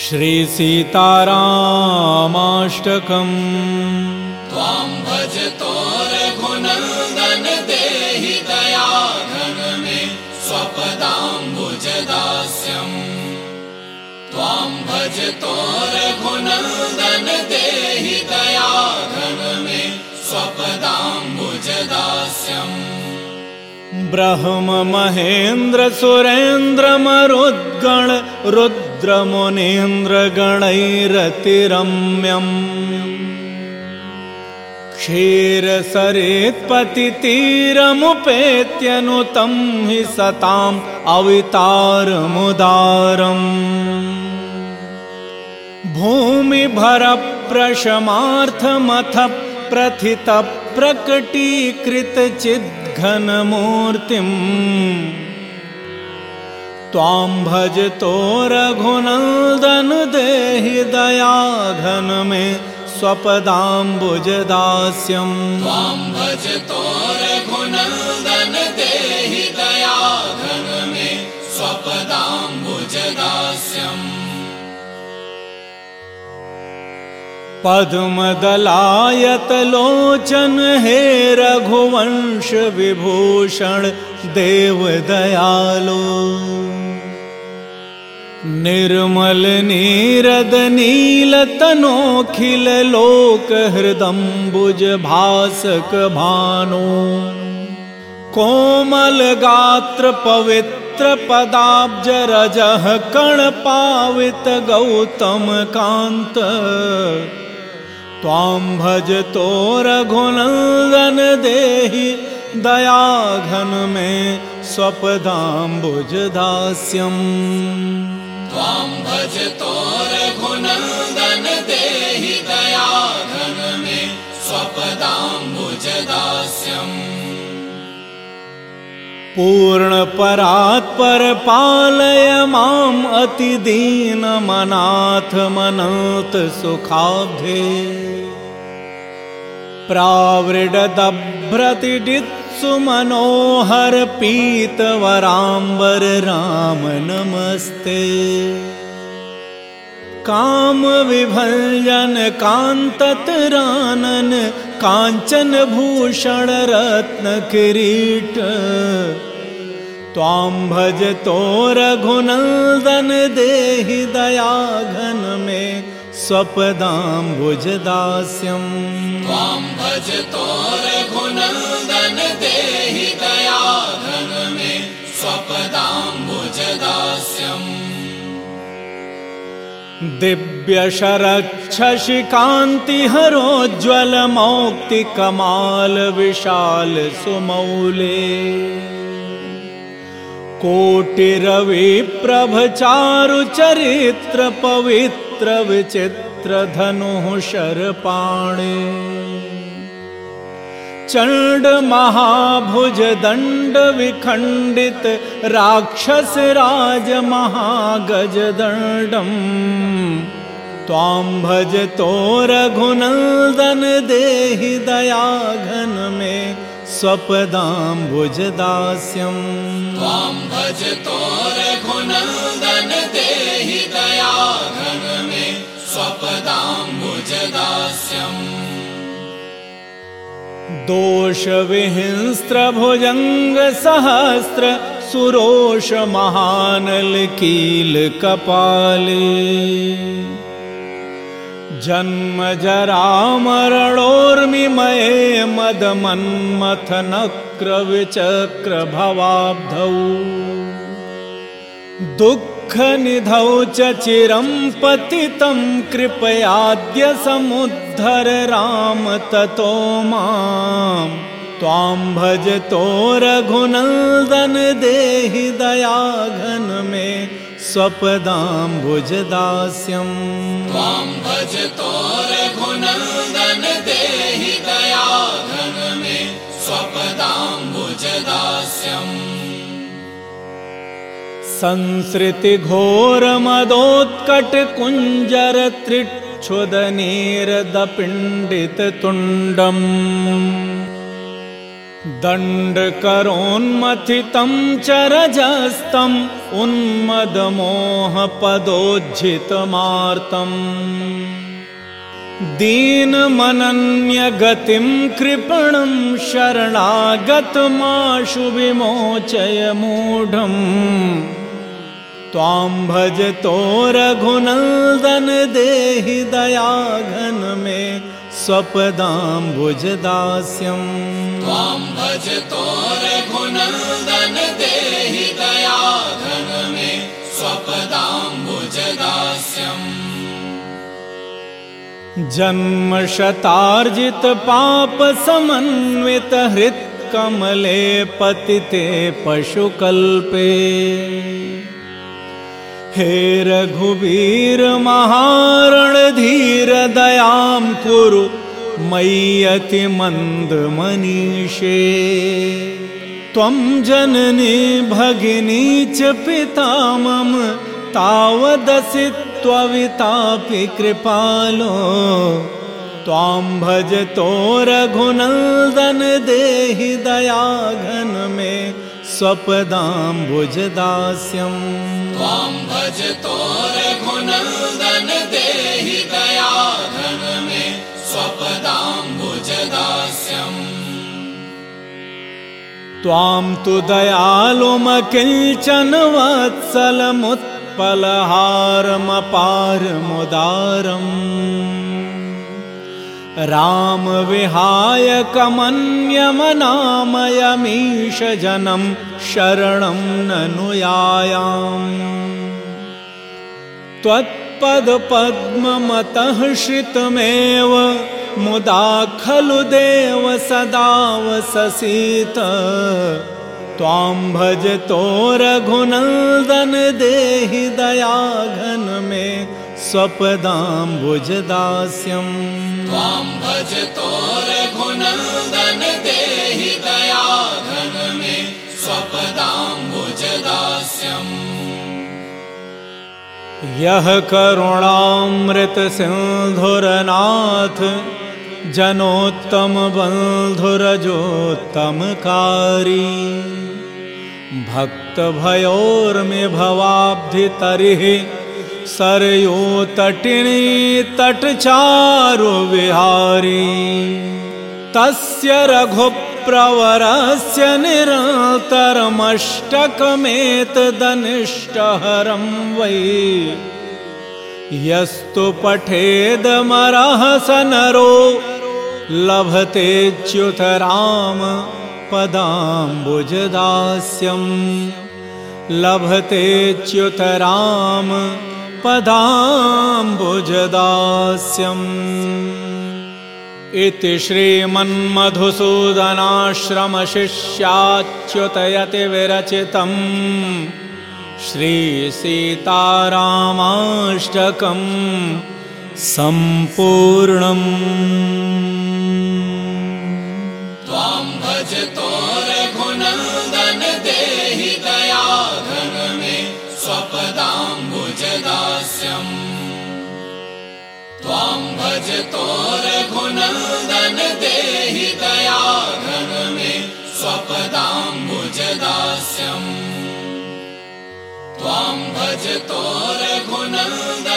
श्रीसीतारामाष्टकम्। त्वां भजतो रघुनन्दन देहि दया घन मे स्वपदाम्बुजदास्यम्। त्वां भजतो रघुनन्दन देहि दया घन मे स्वपदाम्बुजदास्यम्। ब्रह्म महेन्द्र सुरेन्द्र मरुद्गण रुद्रमुनीन्द्र गणैरतिरम्यम् क्षीरसरेत्पतितीरमुपेत्यनुतं हि सताम् अवितारमुदारम्। भूमिभरप्रशमार्थमथ प्रथितप्रकटीकृतचिद्घनमूर्तिम् त्वां भजतो रघुनन्दन देहि दयाघन मे स्वपदाम्बुजदास्यम्। त्वां भजतो रघुनन्दन देहि पद्मदलायतलोचन हे रघुवंश विभूषण देवदयालो। निर्मल नीरद नीलतनोखिल लोक हृदम्बुज भासक भानो। कोमल गात्र पवित्र पदाब्ज रजः कण पावित गौतम कान्त त्वां भजतो रघुनन्दन देहि दयाघन मे स्वपदाम्बुजदास्यम्। त्वां भजतो रघुनन्दन देहि दया घन मे स्वपदाम्बुजदास्यम्। पूर्णपरात्पर पालय माम् अतिदीनमनाथ मनोत सुखाब्धे। प्रावृडदभ्रतिडित्सु मनोहर पीतवराम्बर राम नमस्ते काम विभञ्जन कान्ततरानन काञ्चन भूषण रत्न किरीट त्वां भजतो रघुनन्दन देहि दयाघन मे स्वपदाम्बुजदास्यम्। त्वां भजतो रघुनन्दन देहि घन मे स्वपदाम्बुजदास्यम्। विशाल सुमौले कोटिरविप्रभचारुचरित्र विचित्र विचित्र धनु शर्पाणे। चंड महाभुज दंड विखंडित राक्षस राज महागज दंडम ताम भज तो रघुनंदन देहि दयाघन मे। स्वपदाम्बुजदास्यम् त्वां भजतो रघुनन्दन देहि दया घन मे स्वपदाम्बुजदास्यम् दोषविहिंस्त्रभुजङ्ग सहस्र विचक्र भवाब्धौ दुःखनिधौ च चिरं पतितं कृपयाद्य समुद्धर राम ततो माम् त्वां भजतो रघुनन्दन देहि दयाघन मे स्वपदाम्बुजदास्यम्। त्वां भजतो रघुनन्दन देहि दया घन मे स्वपदाम्बुजदास्यम्। संसृतिघोरमदोत्कटकुञ्जर त्रिक्षुदनीरदपिण्डिततुण्डम् दण्डकरोन्मथितं च रजस्तं उन्मदमोहपदोज्झितमार्तम् दीनमनन्यगतिं कृपणं शरणागतमाशु विमोचय मूढम्। त्वां भजतो रघुनन्दन देहि दयाघन मे स्वपदाम्बुजदास्यम्। त्वां भजतो रघुनन्दन देहि दयाघन मे स्वपदाम्बुजदास्यम् जन्मशतार्जितपापसमन्वितहृत्कमले पतिते पशुकल्पे। हे रघुवीर महारणधीर दयां कुरु मय्यति मन्दमनीषे त्वं जननी भगिनी च पिता मम तावदसि त्ववितापि कृपालो। त्वां भजतो रघुनन्दन देहि दयाघन मे स्वपदाम्बुजदास्यम्। त्वां भजतो रघुनन्दन त्वां तु दयालुमकिञ्चन वत्सलमुत्पलहारमपारमुदारम्। रामविहायकमन्यमनामयमीश जनं शरणं ननुयायाम्। त्वत्पदपद्ममतः श्रितमेव मुदा खलु देव सदा वससीत। त्वां भजतो रघुनन्दन देहि दयाघन मे स्वपदाम्बुजदास्यम् त्वां भजतो रघुनन्दन देहि दयाघन मे स्वपदाम्बुजदास्यम् यः करुणामृतसिन्धुरनाथ जनोत्तमबन्धुरजोत्तमकारी। भक्तभयोर्मे भवाब्धितरिः सरयोतटिनी तटचारुविहारी तस्य रघुप्रवरस्य निरन्तरमष्टकमेतदनिष्टहरं वै। यस्तु पठेदमरः स नरो लभतेच्युत राम पदाम्बुजदास्यम्। लभतेच्युत राम पदाम्बुजदास्यम्। इति श्रीमन्मधुसूदनाश्रमशिष्याच्युतयति विरचितम् श्रीसीतारामाष्टकम्। सम्पूर्णम् त्वां भजतो रघुनन्दन देहि दयाघन मे स्वपदाम्बुजदास्यम् त्वां भजतो रघुनन्दन